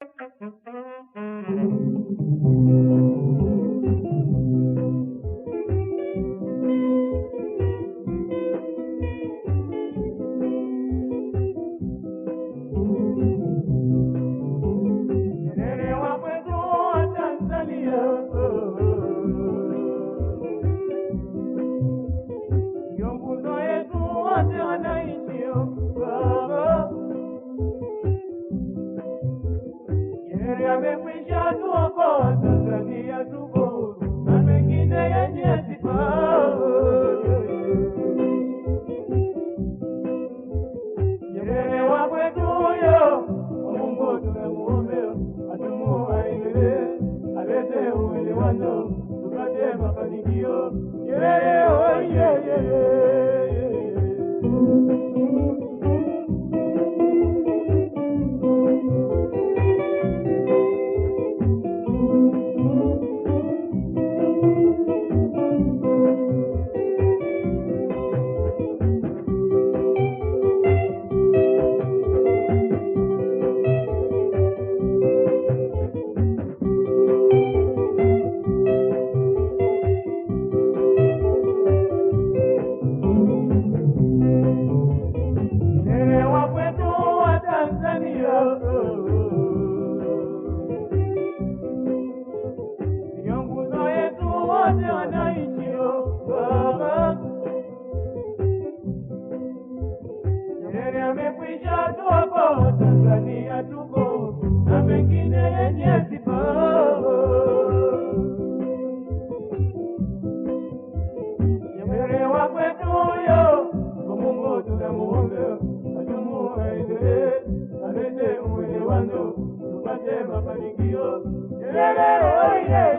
Thank you. Machema, Maniquío, Yerero, Yerero.